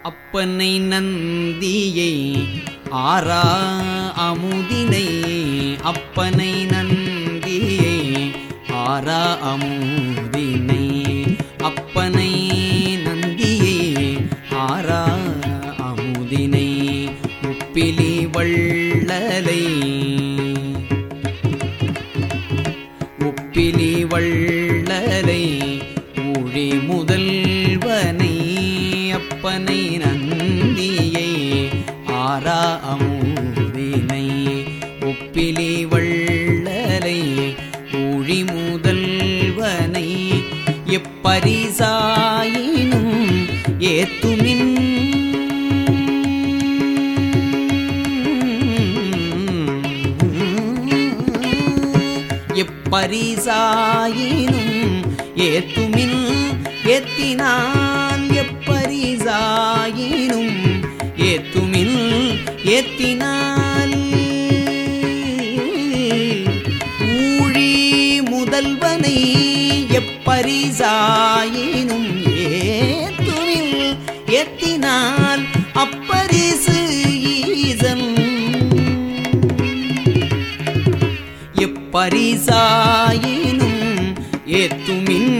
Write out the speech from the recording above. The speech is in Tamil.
அப்பனை நந்தியை ஆரா அமுதினை அப்பனை நந்தியை ஆரா அமுதினை அப்பனை நந்தியை ஆரா அமுதினை முப்பிலி வள்ளலை முப்பிலி வள்ளலை ஊழி முதல்வனை அப்பனை ஆரா அமுதினை. உப்பிலி வள்ளலை ஊழி முதல்வனை. எப்பரிசாயினும் ஏத்துமின். எப்பரிசாயினும் ஏத்துமின். ஏத்தினால் எப்பரிசாயினும் ஏத்தினால் ஊழி முதல்வனை எப்பரிசாயினும் ஏத்துவில் ஏத்தினால் அப்பரிசு ஈசன். எப்பரிசாயினும் ஏத்துமின்